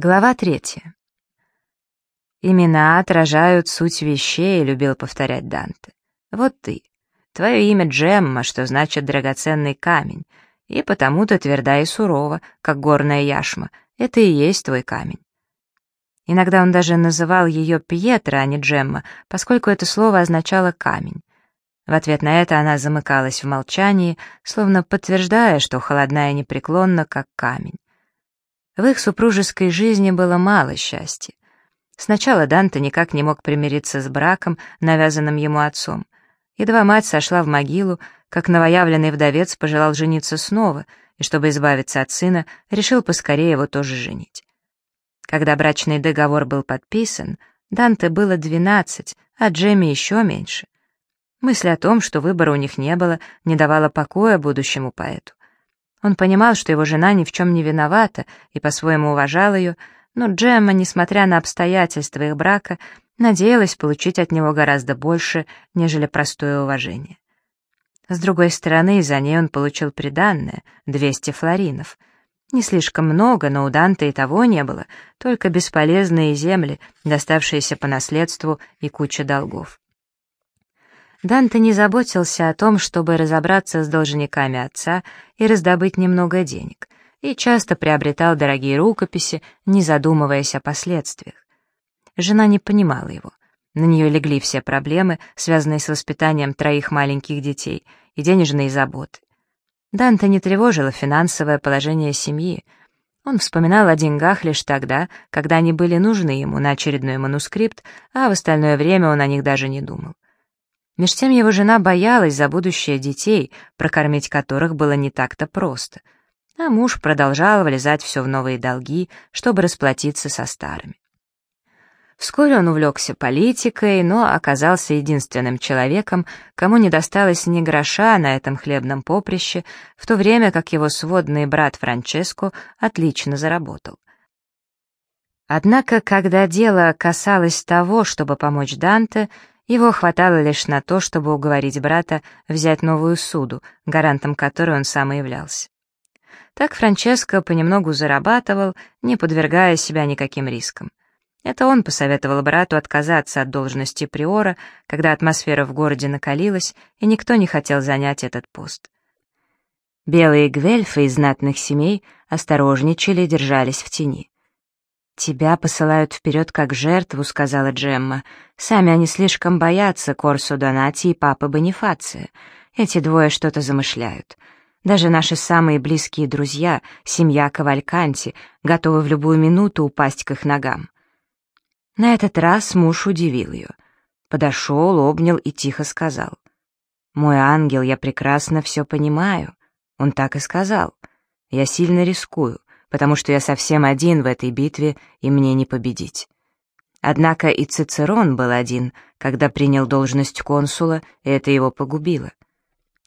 Глава третья. «Имена отражают суть вещей», — любил повторять Данте. «Вот ты. Твое имя Джемма, что значит драгоценный камень, и потому ты тверда и сурова, как горная яшма. Это и есть твой камень». Иногда он даже называл ее Пьетро, а не Джемма, поскольку это слово означало «камень». В ответ на это она замыкалась в молчании, словно подтверждая, что холодная и непреклонна, как камень. В их супружеской жизни было мало счастья. Сначала Данте никак не мог примириться с браком, навязанным ему отцом. Едва мать сошла в могилу, как новоявленный вдовец пожелал жениться снова, и чтобы избавиться от сына, решил поскорее его тоже женить. Когда брачный договор был подписан, Данте было двенадцать, а Джемми еще меньше. Мысль о том, что выбора у них не было, не давала покоя будущему поэту. Он понимал, что его жена ни в чем не виновата и по-своему уважал ее, но Джемма, несмотря на обстоятельства их брака, надеялась получить от него гораздо больше, нежели простое уважение. С другой стороны, за ней он получил приданное — 200 флоринов. Не слишком много, но у Данте и того не было, только бесполезные земли, доставшиеся по наследству и куча долгов. Данте не заботился о том, чтобы разобраться с должниками отца и раздобыть немного денег, и часто приобретал дорогие рукописи, не задумываясь о последствиях. Жена не понимала его. На нее легли все проблемы, связанные с воспитанием троих маленьких детей, и денежные заботы. Данте не тревожило финансовое положение семьи. Он вспоминал о деньгах лишь тогда, когда они были нужны ему на очередной манускрипт, а в остальное время он о них даже не думал. Меж тем его жена боялась за будущее детей, прокормить которых было не так-то просто. А муж продолжал влезать все в новые долги, чтобы расплатиться со старыми. Вскоре он увлекся политикой, но оказался единственным человеком, кому не досталось ни гроша на этом хлебном поприще, в то время как его сводный брат Франческо отлично заработал. Однако, когда дело касалось того, чтобы помочь Данте, его хватало лишь на то, чтобы уговорить брата взять новую суду, гарантом которой он сам и являлся. Так Франческо понемногу зарабатывал, не подвергая себя никаким рискам. Это он посоветовал брату отказаться от должности приора, когда атмосфера в городе накалилась, и никто не хотел занять этот пост. Белые гвельфы из знатных семей осторожничали и держались в тени. «Тебя посылают вперед как жертву», — сказала Джемма. «Сами они слишком боятся Корсо Донати и папы Бонифация. Эти двое что-то замышляют. Даже наши самые близкие друзья, семья Кавальканти, готовы в любую минуту упасть к их ногам». На этот раз муж удивил ее. Подошел, обнял и тихо сказал. «Мой ангел, я прекрасно все понимаю». Он так и сказал. «Я сильно рискую потому что я совсем один в этой битве, и мне не победить. Однако и Цицерон был один, когда принял должность консула, и это его погубило.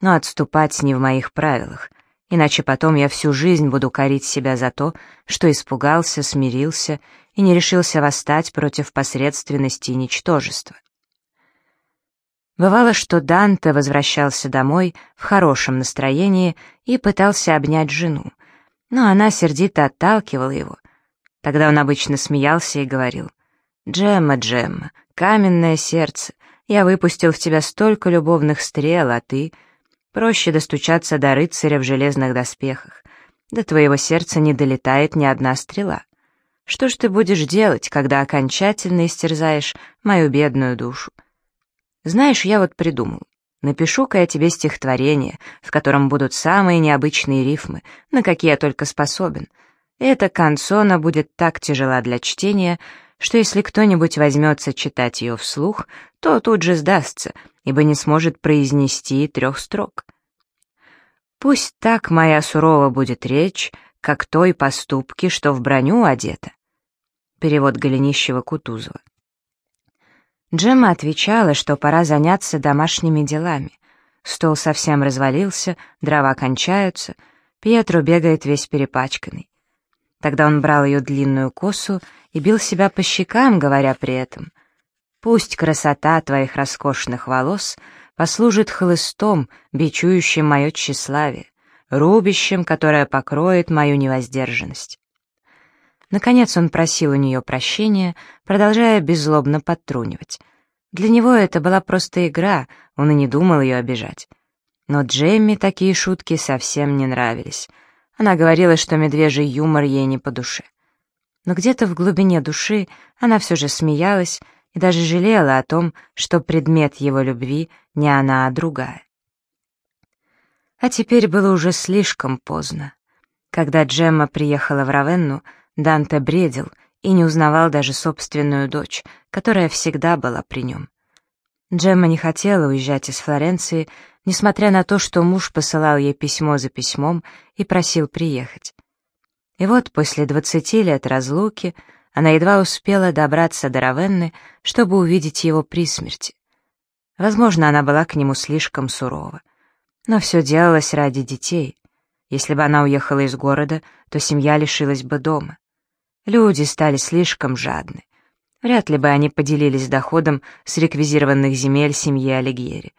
Но отступать не в моих правилах, иначе потом я всю жизнь буду корить себя за то, что испугался, смирился и не решился восстать против посредственности и ничтожества. Бывало, что Данте возвращался домой в хорошем настроении и пытался обнять жену, но она сердито отталкивала его. Тогда он обычно смеялся и говорил, «Джемма, Джемма, каменное сердце, я выпустил в тебя столько любовных стрел, а ты...» Проще достучаться до рыцаря в железных доспехах. До твоего сердца не долетает ни одна стрела. Что ж ты будешь делать, когда окончательно истерзаешь мою бедную душу? Знаешь, я вот придумал. Напишу-ка я тебе стихотворение, в котором будут самые необычные рифмы, на какие я только способен. Эта канцона будет так тяжела для чтения, что если кто-нибудь возьмется читать ее вслух, то тут же сдастся, ибо не сможет произнести трех строк. Пусть так моя сурова будет речь, как той поступки, что в броню одета. Перевод Голенищева-Кутузова. Джемма отвечала, что пора заняться домашними делами. Стол совсем развалился, дрова кончаются, Пьетро бегает весь перепачканный. Тогда он брал ее длинную косу и бил себя по щекам, говоря при этом, «Пусть красота твоих роскошных волос послужит хлыстом, бичующим мое тщеславие, рубищем, которое покроет мою невоздержанность». Наконец он просил у нее прощения, продолжая беззлобно подтрунивать. Для него это была просто игра, он и не думал ее обижать. Но Джемми такие шутки совсем не нравились. Она говорила, что медвежий юмор ей не по душе. Но где-то в глубине души она все же смеялась и даже жалела о том, что предмет его любви не она, а другая. А теперь было уже слишком поздно. Когда Джемма приехала в Равенну, Данте бредил и не узнавал даже собственную дочь, которая всегда была при нем. Джемма не хотела уезжать из Флоренции, несмотря на то, что муж посылал ей письмо за письмом и просил приехать. И вот после двадцати лет разлуки она едва успела добраться до Равенны, чтобы увидеть его при смерти. Возможно, она была к нему слишком сурова. Но все делалось ради детей. Если бы она уехала из города, то семья лишилась бы дома. Люди стали слишком жадны. Вряд ли бы они поделились доходом с реквизированных земель семьи Алигьери.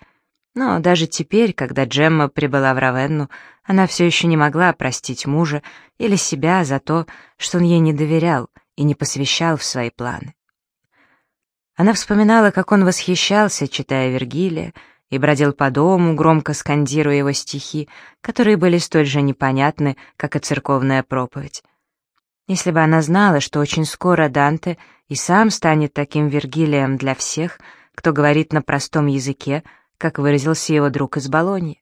Но даже теперь, когда Джемма прибыла в Равенну, она все еще не могла простить мужа или себя за то, что он ей не доверял и не посвящал в свои планы. Она вспоминала, как он восхищался, читая Вергилия, и бродил по дому, громко скандируя его стихи, которые были столь же непонятны, как и церковная проповедь. Если бы она знала, что очень скоро Данте и сам станет таким Вергилием для всех, кто говорит на простом языке, как выразился его друг из Болоньи.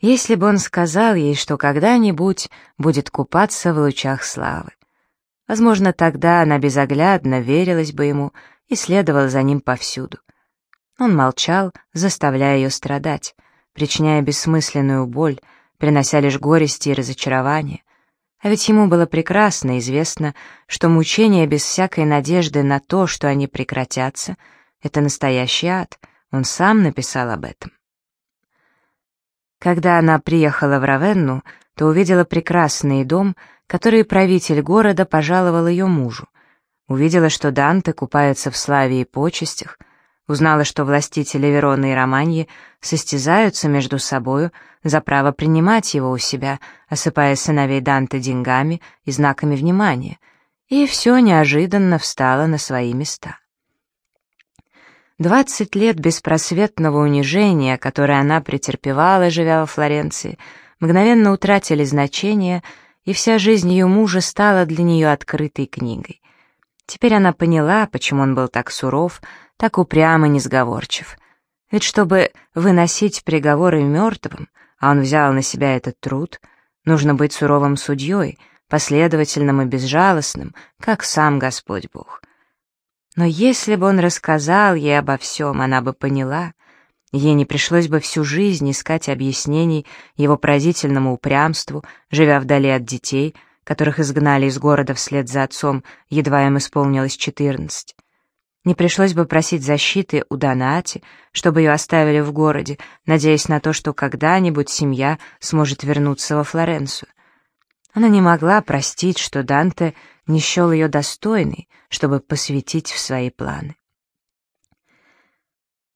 Если бы он сказал ей, что когда-нибудь будет купаться в лучах славы. Возможно, тогда она безоглядно верилась бы ему и следовала за ним повсюду. Он молчал, заставляя ее страдать, причиняя бессмысленную боль, принося лишь горести и разочарование, а ведь ему было прекрасно известно, что мучения без всякой надежды на то, что они прекратятся, это настоящий ад. Он сам написал об этом. Когда она приехала в Равенну, то увидела прекрасный дом, который правитель города пожаловал ее мужу. Увидела, что Данте купается в славе и почестях, Узнала, что властители Вероны и Романьи состязаются между собою за право принимать его у себя, осыпая сыновей Данте деньгами и знаками внимания, и все неожиданно встало на свои места. Двадцать лет беспросветного унижения, которое она претерпевала, живя во Флоренции, мгновенно утратили значение, и вся жизнь ее мужа стала для нее открытой книгой. Теперь она поняла, почему он был так суров, так упрям и несговорчив. Ведь чтобы выносить приговоры мертвым, а он взял на себя этот труд, нужно быть суровым судьей, последовательным и безжалостным, как сам Господь Бог. Но если бы он рассказал ей обо всем, она бы поняла, ей не пришлось бы всю жизнь искать объяснений его поразительному упрямству, живя вдали от детей, которых изгнали из города вслед за отцом, едва им исполнилось четырнадцать. Не пришлось бы просить защиты у Донати, чтобы ее оставили в городе, надеясь на то, что когда-нибудь семья сможет вернуться во Флоренцию. Она не могла простить, что Данте не счел ее достойной, чтобы посвятить в свои планы.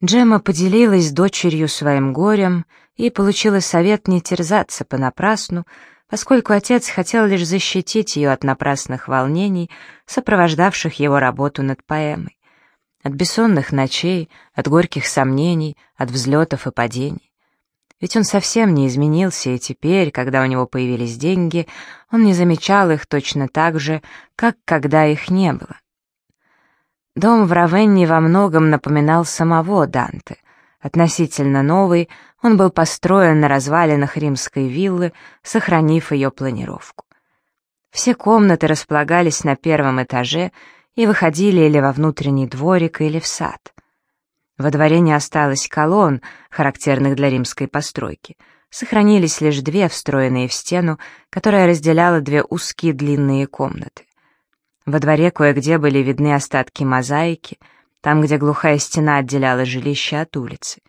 Джема поделилась с дочерью своим горем и получила совет не терзаться понапрасну, поскольку отец хотел лишь защитить ее от напрасных волнений, сопровождавших его работу над поэмой. От бессонных ночей, от горьких сомнений, от взлетов и падений. Ведь он совсем не изменился, и теперь, когда у него появились деньги, он не замечал их точно так же, как когда их не было. Дом в Равенне во многом напоминал самого Данте. Относительно новый, он был построен на развалинах римской виллы, сохранив ее планировку. Все комнаты располагались на первом этаже, и выходили или во внутренний дворик, или в сад. Во дворе не осталось колонн, характерных для римской постройки. Сохранились лишь две, встроенные в стену, которая разделяла две узкие длинные комнаты. Во дворе кое-где были видны остатки мозаики, там, где глухая стена отделяла жилище от улицы.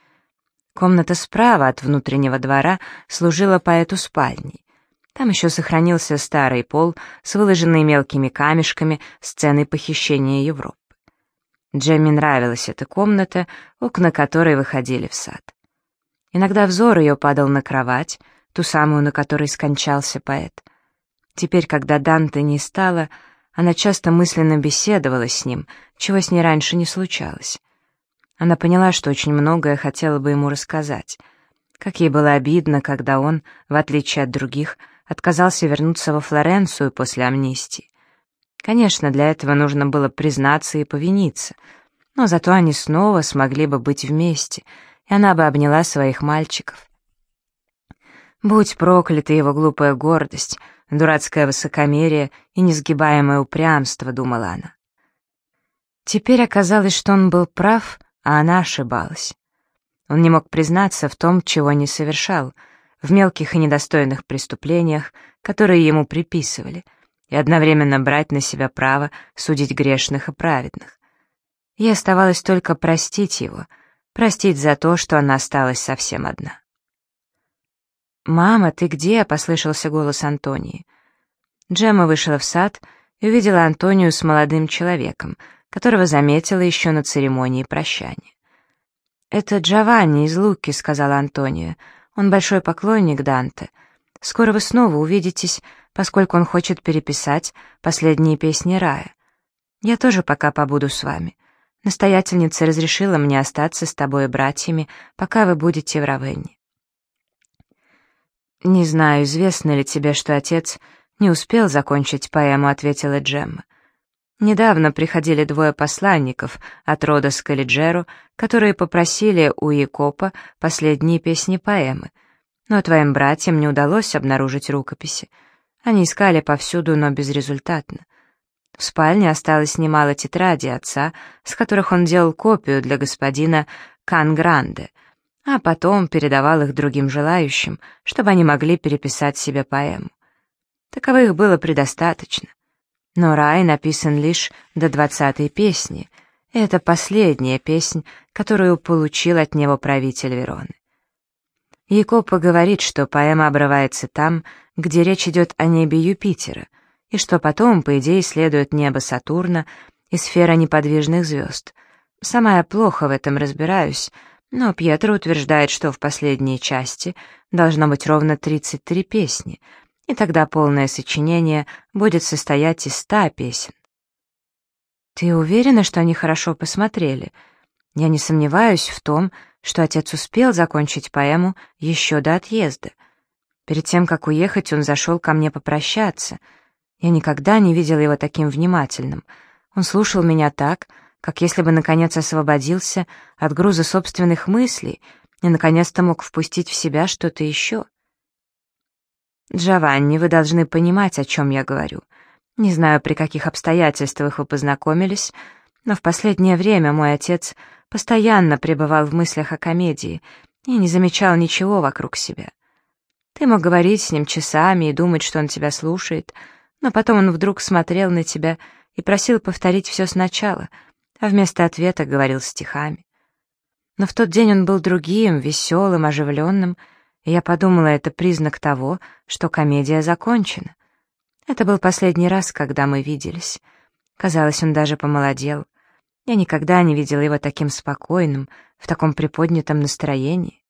Комната справа от внутреннего двора служила поэту спальней. Там еще сохранился старый пол с выложенной мелкими камешками сценой похищения Европы. Джемми нравилась эта комната, окна которой выходили в сад. Иногда взор ее падал на кровать, ту самую, на которой скончался поэт. Теперь, когда Данте не стало, она часто мысленно беседовала с ним, чего с ней раньше не случалось. Она поняла, что очень многое хотела бы ему рассказать. Как ей было обидно, когда он, в отличие от других, отказался вернуться во Флоренцию после амнистии. Конечно, для этого нужно было признаться и повиниться, но зато они снова смогли бы быть вместе, и она бы обняла своих мальчиков. Будь проклята его глупая гордость, дурацкое высокомерие и несгибаемое упрямство, думала она. Теперь оказалось, что он был прав, а она ошибалась. Он не мог признаться в том, чего не совершал, в мелких и недостойных преступлениях, которые ему приписывали, и одновременно брать на себя право судить грешных и праведных. Ей оставалось только простить его, простить за то, что она осталась совсем одна. «Мама, ты где?» — послышался голос Антонии. Джемма вышла в сад и увидела Антонию с молодым человеком, которого заметила еще на церемонии прощания. «Это Джованни из Луки», — сказала Антония. «Он большой поклонник Данте. Скоро вы снова увидитесь, поскольку он хочет переписать последние песни рая. Я тоже пока побуду с вами. Настоятельница разрешила мне остаться с тобой и братьями, пока вы будете в Равенне. «Не знаю, известно ли тебе, что отец не успел закончить поэму», — ответила Джемма. «Недавно приходили двое посланников от рода Скалиджеру, которые попросили у Якопа последние песни поэмы, но твоим братьям не удалось обнаружить рукописи. Они искали повсюду, но безрезультатно. В спальне осталось немало тетрадей отца, с которых он делал копию для господина Кангранде — а потом передавал их другим желающим, чтобы они могли переписать себе поэму. Таковых было предостаточно. Но рай написан лишь до двадцатой песни, и это последняя песнь, которую получил от него правитель Вероны. Якопа говорит, что поэма обрывается там, где речь идет о небе Юпитера, и что потом, по идее, следует небо Сатурна и сфера неподвижных звезд. Сама я плохо в этом разбираюсь, но Пьетро утверждает, что в последней части должно быть ровно 33 песни, и тогда полное сочинение будет состоять из 100 песен. Ты уверена, что они хорошо посмотрели? Я не сомневаюсь в том, что отец успел закончить поэму еще до отъезда. Перед тем, как уехать, он зашел ко мне попрощаться. Я никогда не видела его таким внимательным. Он слушал меня так, как если бы наконец освободился от груза собственных мыслей и наконец-то мог впустить в себя что-то еще. «Джованни, вы должны понимать, о чем я говорю. Не знаю, при каких обстоятельствах вы познакомились, но в последнее время мой отец постоянно пребывал в мыслях о комедии и не замечал ничего вокруг себя. Ты мог говорить с ним часами и думать, что он тебя слушает, но потом он вдруг смотрел на тебя и просил повторить все сначала — а вместо ответа говорил стихами. Но в тот день он был другим, веселым, оживленным, я подумала, это признак того, что комедия закончена. Это был последний раз, когда мы виделись. Казалось, он даже помолодел. Я никогда не видела его таким спокойным, в таком приподнятом настроении.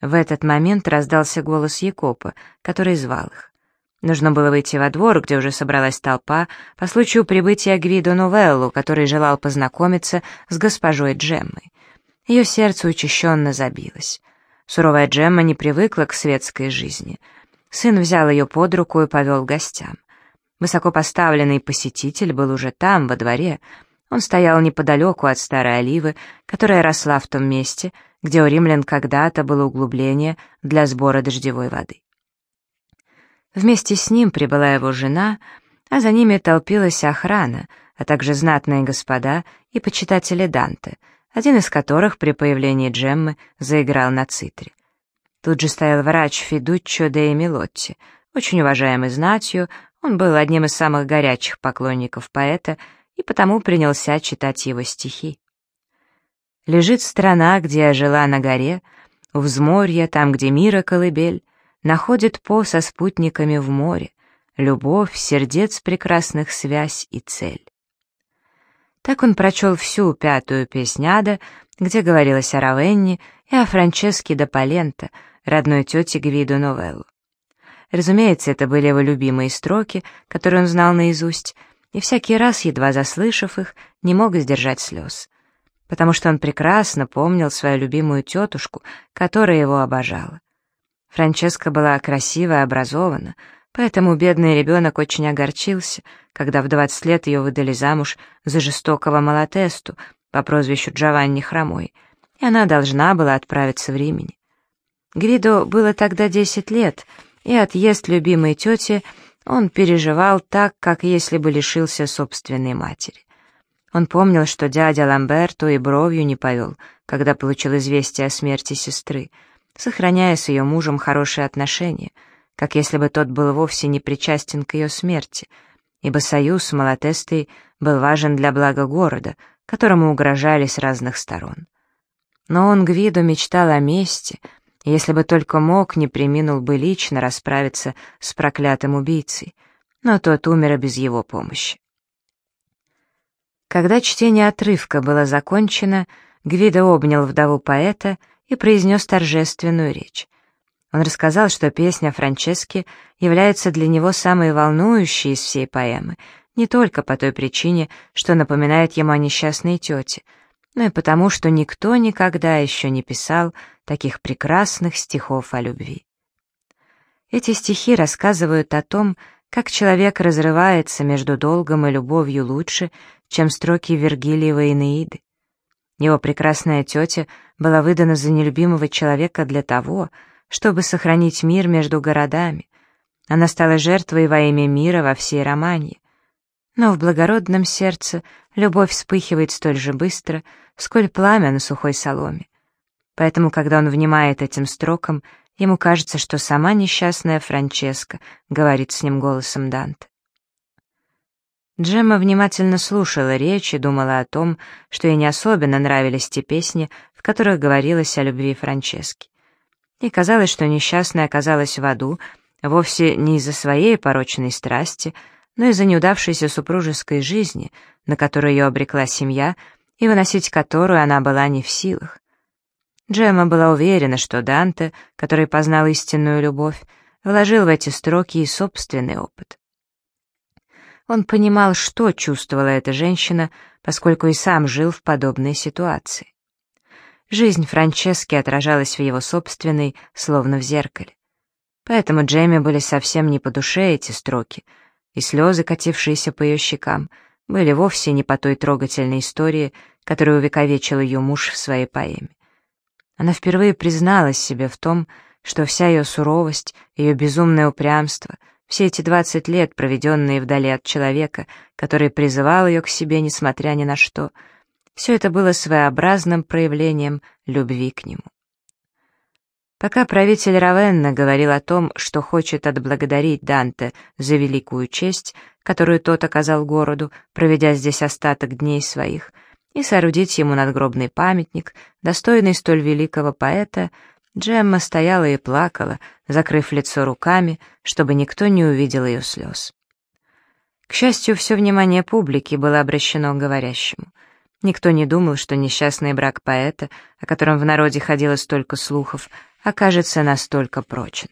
В этот момент раздался голос Якопа, который звал их. Нужно было выйти во двор, где уже собралась толпа, по случаю прибытия Гвидо Новеллу, который желал познакомиться с госпожой Джеммой. Ее сердце учащенно забилось. Суровая Джемма не привыкла к светской жизни. Сын взял ее под руку и повел к гостям. Высокопоставленный посетитель был уже там, во дворе. Он стоял неподалеку от старой оливы, которая росла в том месте, где у римлян когда-то было углубление для сбора дождевой воды. Вместе с ним прибыла его жена, а за ними толпилась охрана, а также знатные господа и почитатели Данте, один из которых при появлении Джеммы заиграл на цитре. Тут же стоял врач Фидуччо де Эмилотти, очень уважаемый знатью, он был одним из самых горячих поклонников поэта и потому принялся читать его стихи. «Лежит страна, где я жила на горе, у взморья, там, где мира колыбель, находит По со спутниками в море, любовь, сердец прекрасных связь и цель. Так он прочел всю пятую песнь Ада, где говорилось о Равенне и о Франческе да Палента, родной тете Гвиду Новеллу. Разумеется, это были его любимые строки, которые он знал наизусть, и всякий раз, едва заслышав их, не мог сдержать слез. Потому что он прекрасно помнил свою любимую тетушку, которая его обожала. Франческа была красива и образована, поэтому бедный ребенок очень огорчился, когда в 20 лет ее выдали замуж за жестокого Малатесту по прозвищу Джованни Хромой, и она должна была отправиться в Римени. Гвидо было тогда 10 лет, и отъезд любимой тети он переживал так, как если бы лишился собственной матери. Он помнил, что дядя Ламберто и бровью не повел, когда получил известие о смерти сестры, сохраняя с ее мужем хорошие отношения, как если бы тот был вовсе не причастен к ее смерти, ибо союз с Малатестой был важен для блага города, которому угрожали с разных сторон. Но он Гвидо мечтал о мести, и если бы только мог, не приминул бы лично расправиться с проклятым убийцей, но тот умер без его помощи. Когда чтение отрывка было закончено, Гвидо обнял вдову поэта и произнес торжественную речь. Он рассказал, что песня Франчески является для него самой волнующей из всей поэмы, не только по той причине, что напоминает ему о несчастной тете, но и потому, что никто никогда еще не писал таких прекрасных стихов о любви. Эти стихи рассказывают о том, как человек разрывается между долгом и любовью лучше, чем строки Вергилиева Энеиды. Его прекрасная тетя была выдана за нелюбимого человека для того, чтобы сохранить мир между городами. Она стала жертвой во имя мира во всей Романии. Но в благородном сердце любовь вспыхивает столь же быстро, сколь пламя на сухой соломе. Поэтому, когда он внимает этим строкам, ему кажется, что сама несчастная Франческа говорит с ним голосом Данте. Джемма внимательно слушала речь и думала о том, что ей не особенно нравились те песни, в которых говорилось о любви Франчески. И казалось, что несчастная оказалась в аду вовсе не из-за своей порочной страсти, но из-за неудавшейся супружеской жизни, на которую ее обрекла семья, и выносить которую она была не в силах. Джемма была уверена, что Данте, который познал истинную любовь, вложил в эти строки и собственный опыт. Он понимал, что чувствовала эта женщина, поскольку и сам жил в подобной ситуации. Жизнь Франчески отражалась в его собственной, словно в зеркале. Поэтому Джемме были совсем не по душе эти строки, и слезы, катившиеся по ее щекам, были вовсе не по той трогательной истории, которую увековечил ее муж в своей поэме. Она впервые призналась себе в том, что вся ее суровость, ее безумное упрямство, все эти двадцать лет, проведенные вдали от человека, который призывал ее к себе, несмотря ни на что, все это было своеобразным проявлением любви к нему. Пока правитель Равенна говорил о том, что хочет отблагодарить Данте за великую честь, которую тот оказал городу, проведя здесь остаток дней своих, и соорудить ему надгробный памятник, достойный столь великого поэта, Джемма стояла и плакала, закрыв лицо руками, чтобы никто не увидел ее слез. К счастью, все внимание публики было обращено к говорящему. Никто не думал, что несчастный брак поэта, о котором в народе ходило столько слухов, окажется настолько прочен.